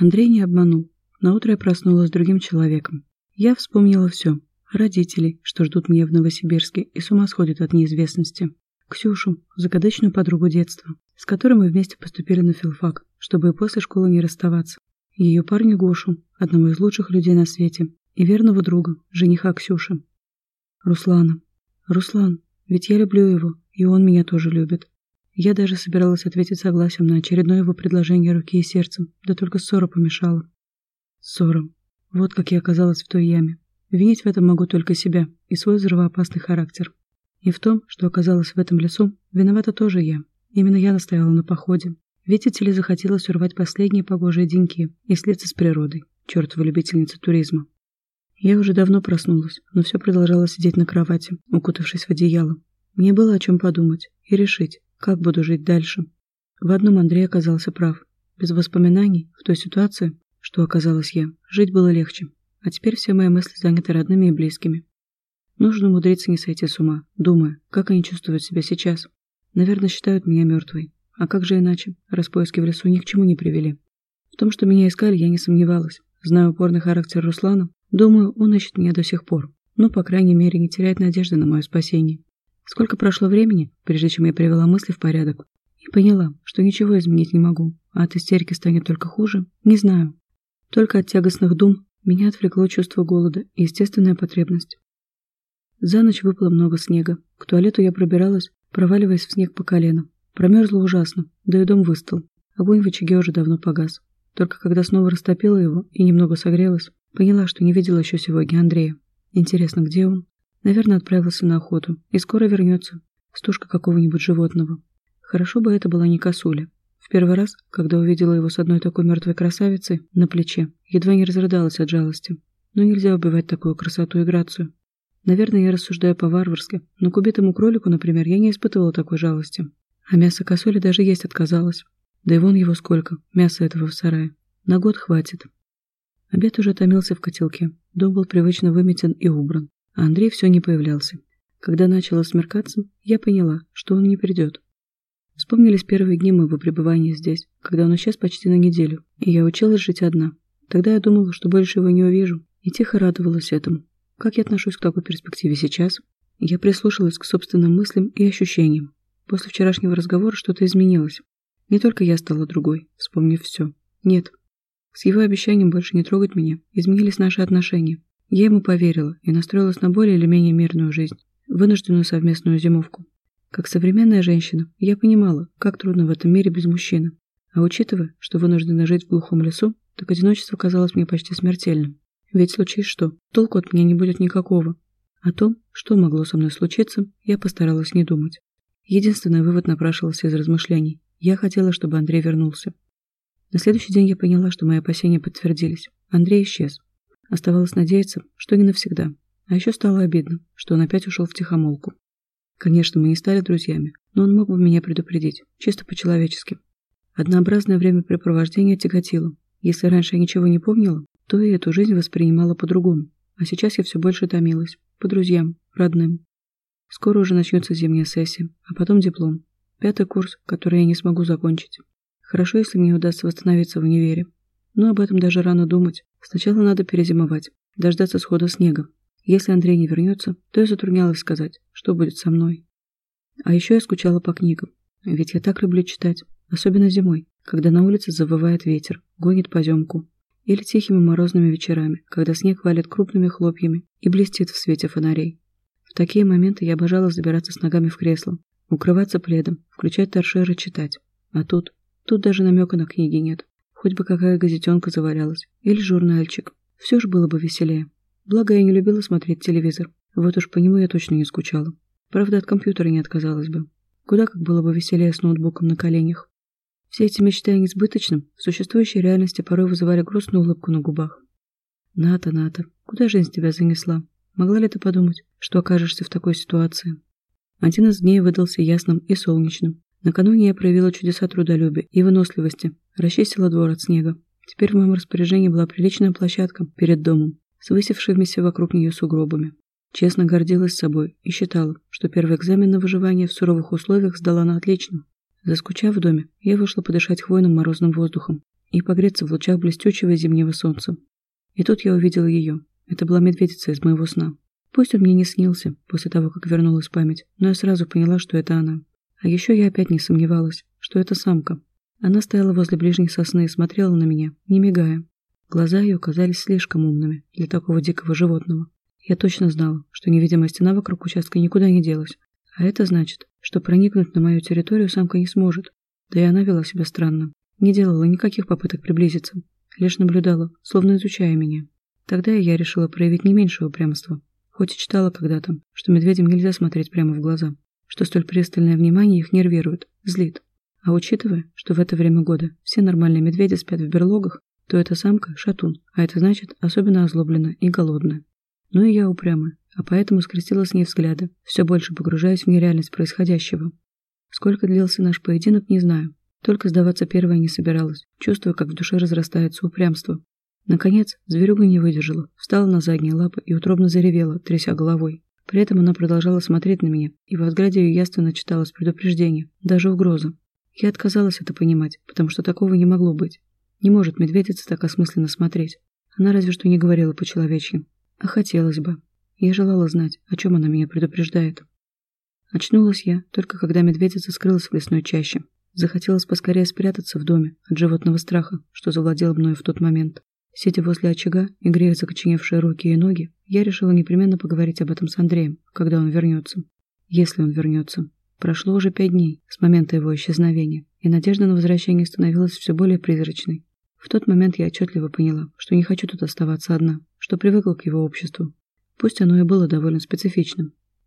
Андрей не обманул. Наутро я проснулась с другим человеком. Я вспомнила все. Родителей, что ждут меня в Новосибирске и с ума сходят от неизвестности. Ксюшу, загадочную подругу детства, с которой мы вместе поступили на филфак, чтобы и после школы не расставаться. Ее парня Гошу, одного из лучших людей на свете, и верного друга, жениха Ксюши. Руслана. Руслан, ведь я люблю его, и он меня тоже любит. Я даже собиралась ответить согласием на очередное его предложение руки и сердцем, да только ссора помешала. Ссора. Вот как я оказалась в той яме. Винить в этом могу только себя и свой взрывоопасный характер. И в том, что оказалась в этом лесу, виновата тоже я. Именно я настояла на походе. Видите ли, захотелось урвать последние погожие деньки и слиться с природой. Чертова любительница туризма. Я уже давно проснулась, но все продолжала сидеть на кровати, укутавшись в одеяло. Мне было о чем подумать и решить, как буду жить дальше. В одном Андрей оказался прав. Без воспоминаний, в той ситуации, что оказалась я, жить было легче. А теперь все мои мысли заняты родными и близкими. Нужно умудриться не сойти с ума, думая, как они чувствуют себя сейчас. Наверное, считают меня мертвой. А как же иначе, раз поиски в лесу ни к чему не привели. В том, что меня искали, я не сомневалась. Зная упорный характер Руслана, думаю, он ищет меня до сих пор. Но, по крайней мере, не теряет надежды на мое спасение. Сколько прошло времени, прежде чем я привела мысли в порядок, и поняла, что ничего изменить не могу, а от истерики станет только хуже, не знаю. Только от тягостных дум меня отвлекло чувство голода и естественная потребность. За ночь выпало много снега. К туалету я пробиралась, проваливаясь в снег по колено. Промерзла ужасно, да и дом выстал. Огонь в очаге уже давно погас. Только когда снова растопила его и немного согрелась, поняла, что не видела еще сегодня Андрея. Интересно, где он? Наверное, отправился на охоту и скоро вернется. Стушка какого-нибудь животного. Хорошо бы это была не косуля. В первый раз, когда увидела его с одной такой мертвой красавицей на плече, едва не разрыдалась от жалости. Но нельзя убивать такую красоту и грацию. Наверное, я рассуждаю по-варварски, но к убитому кролику, например, я не испытывала такой жалости. А мясо косули даже есть отказалась. Да и вон его сколько, мяса этого в сарае. На год хватит. Обед уже томился в котелке. Дом был привычно выметен и убран. А Андрей все не появлялся. Когда начало смеркаться, я поняла, что он не придет. Вспомнились первые дни моего пребывания здесь, когда он исчез почти на неделю, и я училась жить одна. Тогда я думала, что больше его не увижу, и тихо радовалась этому. Как я отношусь к такой перспективе сейчас? Я прислушалась к собственным мыслям и ощущениям. После вчерашнего разговора что-то изменилось. Не только я стала другой, вспомнив все. Нет. С его обещанием больше не трогать меня изменились наши отношения. Я ему поверила и настроилась на более или менее мирную жизнь, вынужденную совместную зимовку. Как современная женщина, я понимала, как трудно в этом мире без мужчины. А учитывая, что вынуждена жить в глухом лесу, так одиночество казалось мне почти смертельным. Ведь случись что, толку от меня не будет никакого. О том, что могло со мной случиться, я постаралась не думать. Единственный вывод напрашивался из размышлений. Я хотела, чтобы Андрей вернулся. На следующий день я поняла, что мои опасения подтвердились. Андрей исчез. Оставалось надеяться, что не навсегда. А еще стало обидно, что он опять ушел в тихомолку. Конечно, мы не стали друзьями, но он мог бы меня предупредить, чисто по-человечески. Однообразное времяпрепровождение тяготило. Если раньше я ничего не помнила, то и эту жизнь воспринимала по-другому. А сейчас я все больше томилась. По друзьям, родным. Скоро уже начнется зимняя сессия, а потом диплом. Пятый курс, который я не смогу закончить. Хорошо, если мне удастся восстановиться в универе. Но об этом даже рано думать. Сначала надо перезимовать, дождаться схода снега. Если Андрей не вернется, то я затруднялась сказать, что будет со мной. А еще я скучала по книгам. Ведь я так люблю читать, особенно зимой, когда на улице завывает ветер, гонит поземку, или тихими морозными вечерами, когда снег валит крупными хлопьями и блестит в свете фонарей. В такие моменты я обожала забираться с ногами в кресло, укрываться пледом, включать торшер и читать. А тут, тут даже намека на книги нет. Хоть бы какая газетенка завалялась, или журнальчик. Все же было бы веселее. Благо, я не любила смотреть телевизор. Вот уж по нему я точно не скучала. Правда, от компьютера не отказалась бы. Куда как было бы веселее с ноутбуком на коленях. Все эти мечты о несбыточном в существующей реальности порой вызывали грустную улыбку на губах. Ната, Ната, куда жизнь тебя занесла? Могла ли ты подумать, что окажешься в такой ситуации? Один из дней выдался ясным и солнечным. Накануне я проявила чудеса трудолюбия и выносливости, расчистила двор от снега. Теперь в моем распоряжении была приличная площадка перед домом, с высевшимися вокруг нее сугробами. Честно гордилась собой и считала, что первый экзамен на выживание в суровых условиях сдала на отлично. Заскучав в доме, я вышла подышать хвойным морозным воздухом и погреться в лучах блестючего зимнего солнца. И тут я увидела ее. Это была медведица из моего сна. Пусть он мне не снился после того, как вернулась память, но я сразу поняла, что это она. А еще я опять не сомневалась, что это самка. Она стояла возле ближней сосны и смотрела на меня, не мигая. Глаза ее казались слишком умными для такого дикого животного. Я точно знала, что невидимая стена вокруг участка никуда не делась. А это значит, что проникнуть на мою территорию самка не сможет. Да и она вела себя странно. Не делала никаких попыток приблизиться. Лишь наблюдала, словно изучая меня. Тогда я решила проявить не меньшее упрямство. Хоть и читала когда-то, что медведям нельзя смотреть прямо в глаза, что столь пристальное внимание их нервирует, злит. А учитывая, что в это время года все нормальные медведи спят в берлогах, то эта самка – шатун, а это значит особенно озлобленная и голодная. Ну и я упрямая, а поэтому скрестила с ней взгляды, все больше погружаясь в нереальность происходящего. Сколько длился наш поединок, не знаю. Только сдаваться первая не собиралась, чувствуя, как в душе разрастается упрямство. Наконец, зверюга не выдержала, встала на задние лапы и утробно заревела, тряся головой. При этом она продолжала смотреть на меня, и в взгляде ее ясно читалось предупреждение, даже угроза. Я отказалась это понимать, потому что такого не могло быть. Не может медведица так осмысленно смотреть. Она разве что не говорила по-человечьи. А хотелось бы. Я желала знать, о чем она меня предупреждает. Очнулась я, только когда медведица скрылась в лесной чаще. Захотелось поскорее спрятаться в доме от животного страха, что завладел мною в тот момент. Сидя возле очага и грея закоченевшие руки и ноги, я решила непременно поговорить об этом с Андреем, когда он вернется. Если он вернется. Прошло уже пять дней с момента его исчезновения, и надежда на возвращение становилась все более призрачной. В тот момент я отчетливо поняла, что не хочу тут оставаться одна, что привыкла к его обществу. Пусть оно и было довольно специфичным,